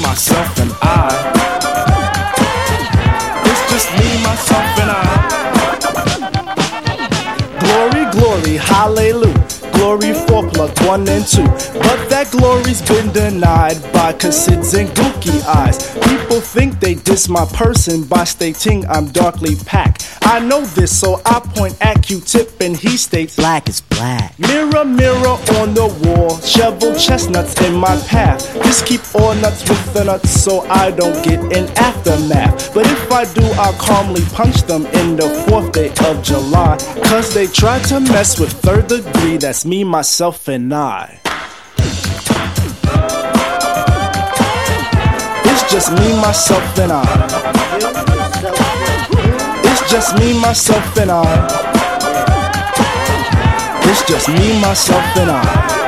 myself, and I. It's just me, myself, and I. Glory, glory, hallelujah. Glory for plug one and two. But that glory's been denied by Cassids and Gookie eyes. People think they diss my person by stating I'm darkly packed. I know this, so I point at Q-tip and he states Black is black. Mirror, mirror on the wall, shovel chestnuts in my path. Just keep all nuts with the nuts so I don't get an aftermath. But if I do, I'll calmly punch them in the fourth day of July. Cause they tried to mess with third degree, that's me, myself, and I. It's just me, myself, and I. It's just me, myself, and I. It's just me, myself, and I.